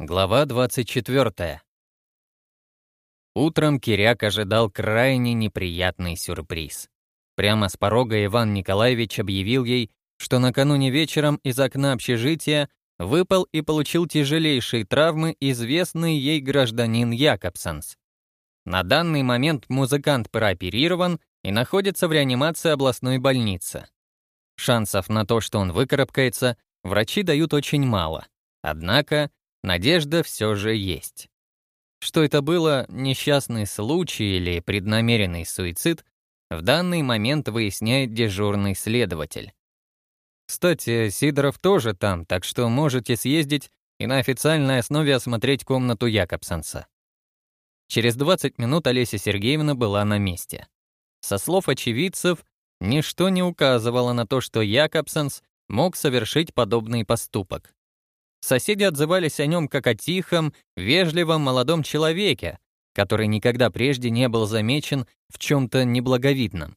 Глава 24. Утром Киряк ожидал крайне неприятный сюрприз. Прямо с порога Иван Николаевич объявил ей, что накануне вечером из окна общежития выпал и получил тяжелейшие травмы известный ей гражданин Якобсенс. На данный момент музыкант прооперирован и находится в реанимации областной больницы. Шансов на то, что он выкарабкается, врачи дают очень мало. Однако Надежда все же есть. Что это было, несчастный случай или преднамеренный суицид, в данный момент выясняет дежурный следователь. Кстати, Сидоров тоже там, так что можете съездить и на официальной основе осмотреть комнату Якобсонца. Через 20 минут Олеся Сергеевна была на месте. Со слов очевидцев, ничто не указывало на то, что Якобсенс мог совершить подобный поступок. Соседи отзывались о нем как о тихом, вежливом молодом человеке, который никогда прежде не был замечен в чем-то неблаговидном.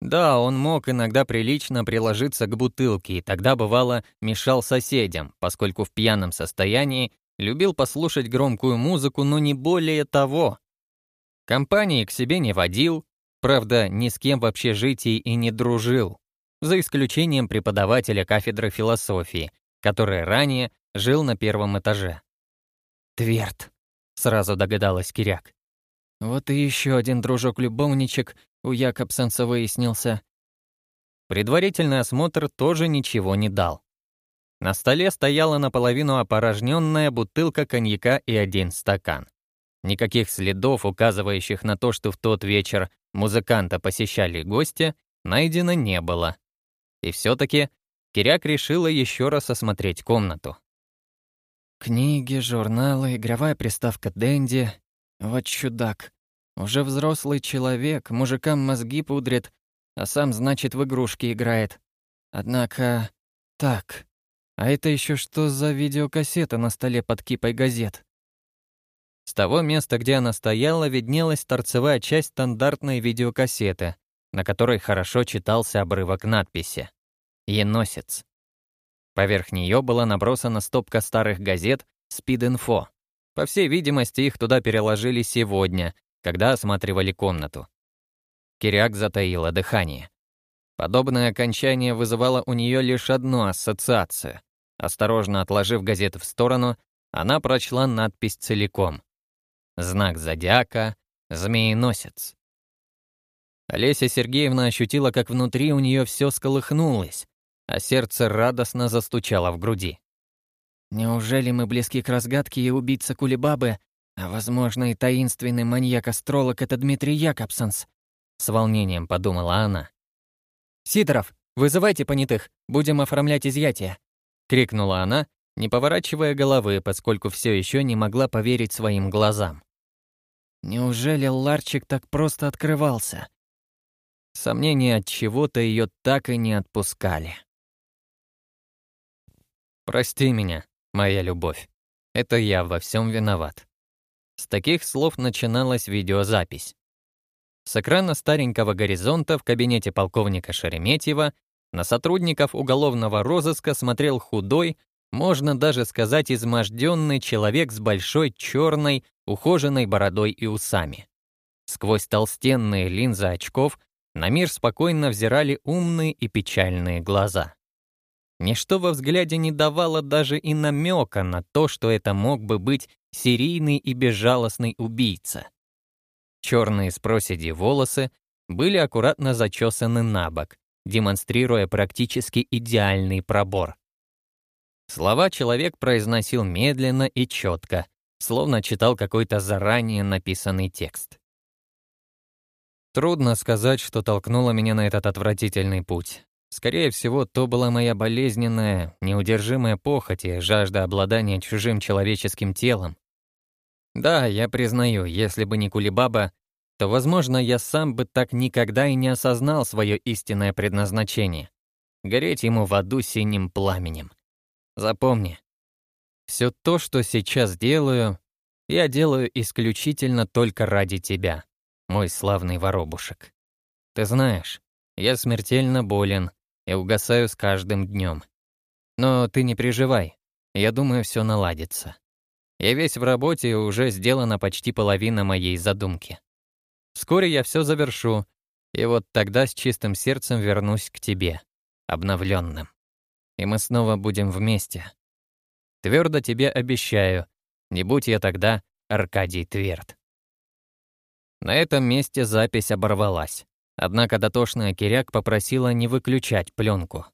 Да, он мог иногда прилично приложиться к бутылке, и тогда, бывало, мешал соседям, поскольку в пьяном состоянии любил послушать громкую музыку, но не более того. Компании к себе не водил, правда, ни с кем в общежитии и не дружил, за исключением преподавателя кафедры философии, который ранее Жил на первом этаже. «Тверд», — сразу догадалась Киряк. «Вот и еще один дружок-любовничек у Якобсенса выяснился». Предварительный осмотр тоже ничего не дал. На столе стояла наполовину опорожненная бутылка коньяка и один стакан. Никаких следов, указывающих на то, что в тот вечер музыканта посещали гости, найдено не было. И все таки Киряк решила еще раз осмотреть комнату. Книги, журналы, игровая приставка Дэнди. Вот чудак. Уже взрослый человек, мужикам мозги пудрит, а сам, значит, в игрушки играет. Однако... Так. А это еще что за видеокассета на столе под кипой газет? С того места, где она стояла, виднелась торцевая часть стандартной видеокассеты, на которой хорошо читался обрывок надписи. «Еносец. Поверх нее была набросана стопка старых газет «Спид-инфо». По всей видимости, их туда переложили сегодня, когда осматривали комнату. Киряк затаила дыхание. Подобное окончание вызывало у нее лишь одну ассоциацию. Осторожно отложив газеты в сторону, она прочла надпись целиком. Знак зодиака — змееносец. Олеся Сергеевна ощутила, как внутри у нее все сколыхнулось, а сердце радостно застучало в груди. «Неужели мы близки к разгадке и убийца Кулебабы, а, возможно, и таинственный маньяк-астролог — это Дмитрий Якобсонс?» С волнением подумала она. «Сидоров, вызывайте понятых, будем оформлять изъятие!» — крикнула она, не поворачивая головы, поскольку все еще не могла поверить своим глазам. «Неужели Ларчик так просто открывался?» Сомнения от чего-то ее так и не отпускали. Прости меня, моя любовь. Это я во всем виноват. С таких слов начиналась видеозапись. С экрана старенького горизонта в кабинете полковника Шереметьева на сотрудников уголовного розыска смотрел худой, можно даже сказать изможденный человек с большой черной, ухоженной бородой и усами. Сквозь толстенные линзы очков на мир спокойно взирали умные и печальные глаза. Ничто во взгляде не давало даже и намека на то, что это мог бы быть серийный и безжалостный убийца. Черные с проседи волосы были аккуратно зачесаны на бок, демонстрируя практически идеальный пробор. Слова человек произносил медленно и четко, словно читал какой-то заранее написанный текст. Трудно сказать, что толкнуло меня на этот отвратительный путь. Скорее всего, то была моя болезненная, неудержимая похоть и жажда обладания чужим человеческим телом. Да, я признаю, если бы не Кулибаба, то, возможно, я сам бы так никогда и не осознал свое истинное предназначение — гореть ему в аду синим пламенем. Запомни, все то, что сейчас делаю, я делаю исключительно только ради тебя, мой славный воробушек. Ты знаешь, я смертельно болен, и угасаю с каждым днем. Но ты не переживай, я думаю, все наладится. Я весь в работе, и уже сделана почти половина моей задумки. Вскоре я все завершу, и вот тогда с чистым сердцем вернусь к тебе, обновленным. И мы снова будем вместе. Твердо тебе обещаю, не будь я тогда Аркадий Тверд. На этом месте запись оборвалась. Однако дотошная Киряк попросила не выключать пленку.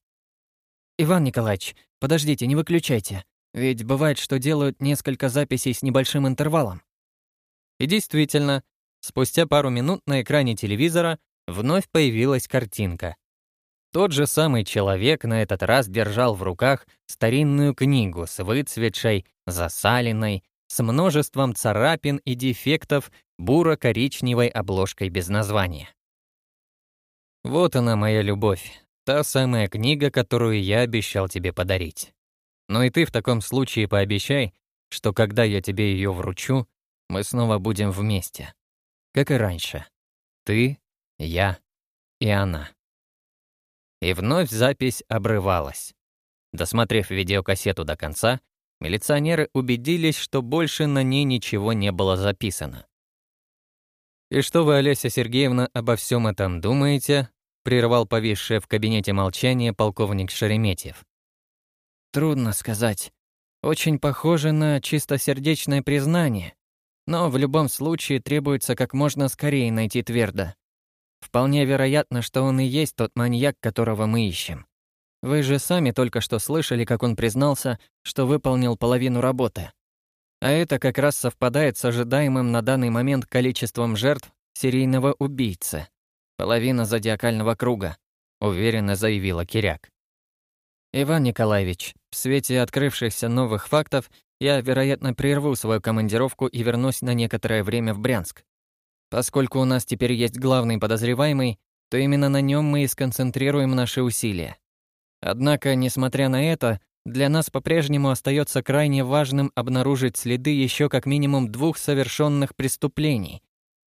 «Иван Николаевич, подождите, не выключайте. Ведь бывает, что делают несколько записей с небольшим интервалом». И действительно, спустя пару минут на экране телевизора вновь появилась картинка. Тот же самый человек на этот раз держал в руках старинную книгу с выцветшей, засаленной, с множеством царапин и дефектов буро-коричневой обложкой без названия. Вот она, моя любовь, та самая книга, которую я обещал тебе подарить. Но и ты в таком случае пообещай, что когда я тебе ее вручу, мы снова будем вместе. Как и раньше. Ты, я и она. И вновь запись обрывалась. Досмотрев видеокассету до конца, милиционеры убедились, что больше на ней ничего не было записано. «И что вы, Олеся Сергеевна, обо всем этом думаете?» — прервал повисшее в кабинете молчание полковник Шереметьев. «Трудно сказать. Очень похоже на чистосердечное признание. Но в любом случае требуется как можно скорее найти твердо. Вполне вероятно, что он и есть тот маньяк, которого мы ищем. Вы же сами только что слышали, как он признался, что выполнил половину работы. А это как раз совпадает с ожидаемым на данный момент количеством жертв серийного убийцы. Половина зодиакального круга, уверенно заявила Киряк. Иван Николаевич, в свете открывшихся новых фактов я, вероятно, прерву свою командировку и вернусь на некоторое время в Брянск. Поскольку у нас теперь есть главный подозреваемый, то именно на нем мы и сконцентрируем наши усилия. Однако, несмотря на это, для нас по-прежнему остается крайне важным обнаружить следы еще как минимум двух совершенных преступлений.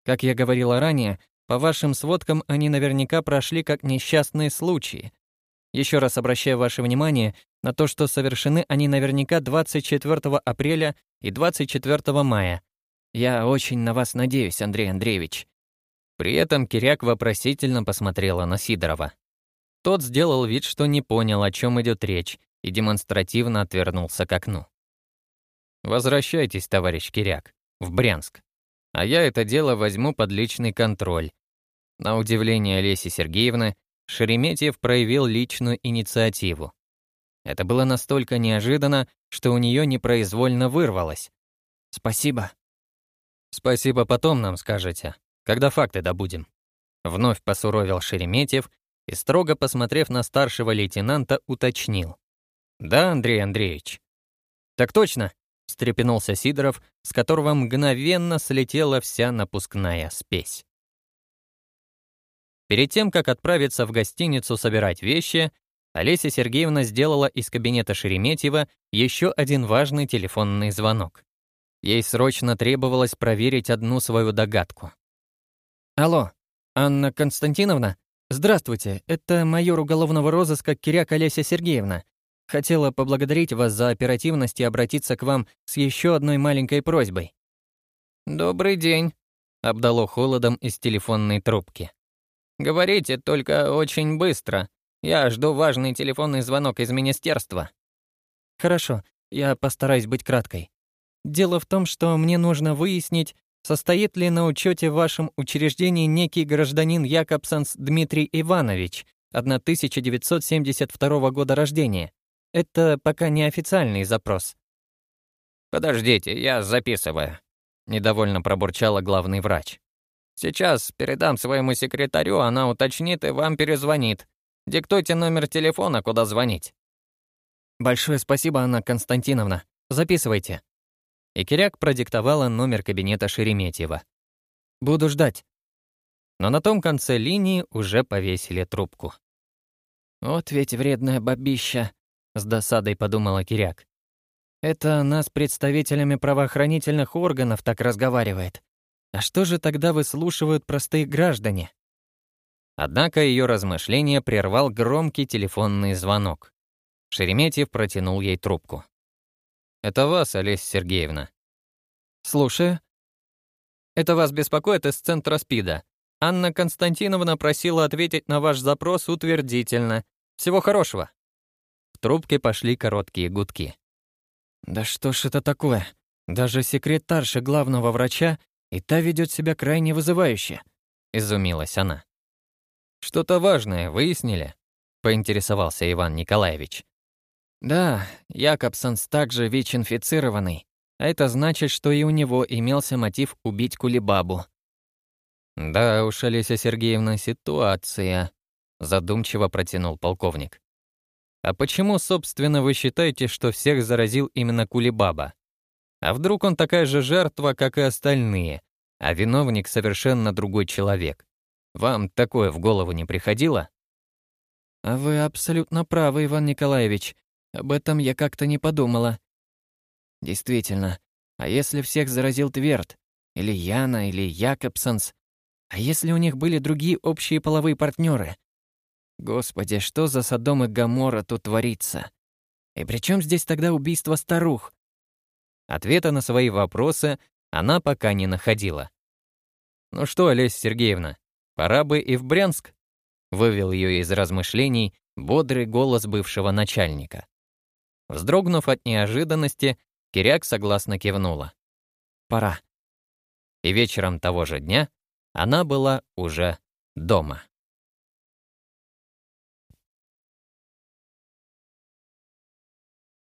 Как я говорила ранее, по вашим сводкам они наверняка прошли как несчастные случаи. Еще раз обращаю ваше внимание на то, что совершены они наверняка 24 апреля и 24 мая. Я очень на вас надеюсь, Андрей Андреевич. При этом Киряк вопросительно посмотрела на Сидорова. Тот сделал вид, что не понял, о чем идет речь, и демонстративно отвернулся к окну. «Возвращайтесь, товарищ Киряк, в Брянск. А я это дело возьму под личный контроль». На удивление Леси Сергеевны, Шереметьев проявил личную инициативу. Это было настолько неожиданно, что у нее непроизвольно вырвалось. «Спасибо». «Спасибо потом нам скажете, когда факты добудем». Вновь посуровил Шереметьев и, строго посмотрев на старшего лейтенанта, уточнил. «Да, Андрей Андреевич?» «Так точно», — встрепенулся Сидоров, с которого мгновенно слетела вся напускная спесь. Перед тем, как отправиться в гостиницу собирать вещи, Олеся Сергеевна сделала из кабинета Шереметьева еще один важный телефонный звонок. Ей срочно требовалось проверить одну свою догадку. «Алло, Анна Константиновна? Здравствуйте, это майор уголовного розыска Киряк Олеся Сергеевна. Хотела поблагодарить вас за оперативность и обратиться к вам с еще одной маленькой просьбой». «Добрый день», — обдало холодом из телефонной трубки. «Говорите, только очень быстро. Я жду важный телефонный звонок из министерства». «Хорошо, я постараюсь быть краткой. Дело в том, что мне нужно выяснить, состоит ли на учете в вашем учреждении некий гражданин Якобсанс Дмитрий Иванович, 1972 года рождения. Это пока неофициальный запрос. Подождите, я записываю, недовольно пробурчала главный врач. Сейчас передам своему секретарю, она уточнит и вам перезвонит. Диктуйте номер телефона, куда звонить. Большое спасибо, Анна Константиновна. Записывайте. И Киряк продиктовала номер кабинета Шереметьева. Буду ждать. Но на том конце линии уже повесили трубку. Вот ведь вредная бабища, — с досадой подумала Киряк. «Это она с представителями правоохранительных органов так разговаривает. А что же тогда выслушивают простые граждане?» Однако ее размышления прервал громкий телефонный звонок. Шереметьев протянул ей трубку. «Это вас, Олеся Сергеевна». «Слушаю». «Это вас беспокоит из центра СПИДа. Анна Константиновна просила ответить на ваш запрос утвердительно. Всего хорошего» трубке пошли короткие гудки. «Да что ж это такое? Даже секретарша главного врача, и та ведет себя крайне вызывающе», — изумилась она. «Что-то важное выяснили?» — поинтересовался Иван Николаевич. «Да, Якобсонс также ВИЧ-инфицированный, а это значит, что и у него имелся мотив убить Кулебабу». «Да уж, Олеся Сергеевна, ситуация», — задумчиво протянул полковник. А почему, собственно, вы считаете, что всех заразил именно Кулибаба? А вдруг он такая же жертва, как и остальные, а виновник совершенно другой человек? Вам такое в голову не приходило? А вы абсолютно правы, Иван Николаевич. Об этом я как-то не подумала. Действительно, а если всех заразил Тверд? Или Яна, или Якобсонс? А если у них были другие общие половые партнеры? Господи, что за Содом и Гамора тут творится? И при чем здесь тогда убийство старух? Ответа на свои вопросы она пока не находила. «Ну что, Олеся Сергеевна, пора бы и в Брянск?» вывел ее из размышлений бодрый голос бывшего начальника. Вздрогнув от неожиданности, Киряк согласно кивнула. «Пора». И вечером того же дня она была уже дома.